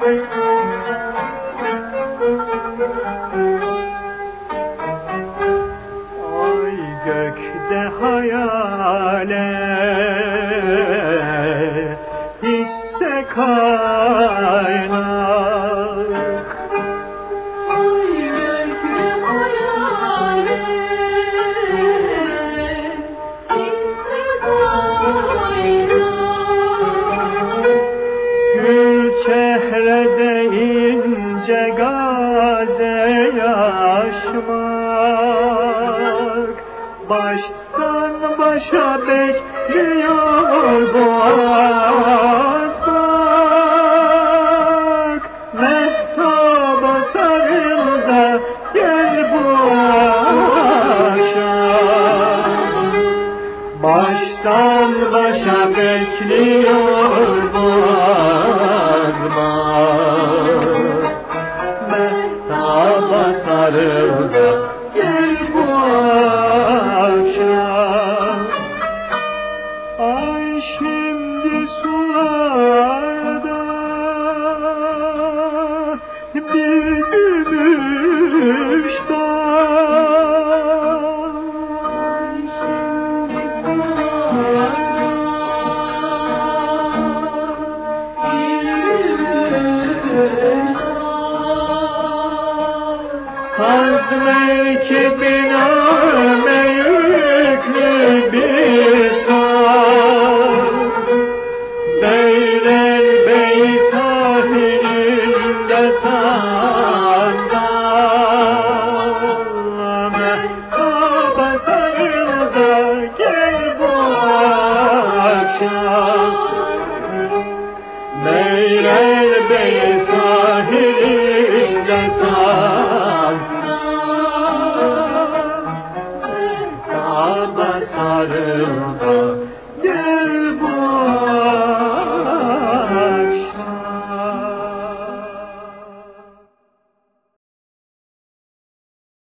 Ay gökte hayale hisse kaynak gaze yaşmak. Baştan başa bekliyor boğaz bak Mehtaba sarıl da gel bu akşam. Baştan başa bekliyor boğazma Mehtaba sarıl da gel bu akşam. Ay şimdi sularda bir gümüş dağ Saz mevkibine yüklü bir saz Beyler bey sahilinde sandal. Mehtaba sarıl da gel bu sarılma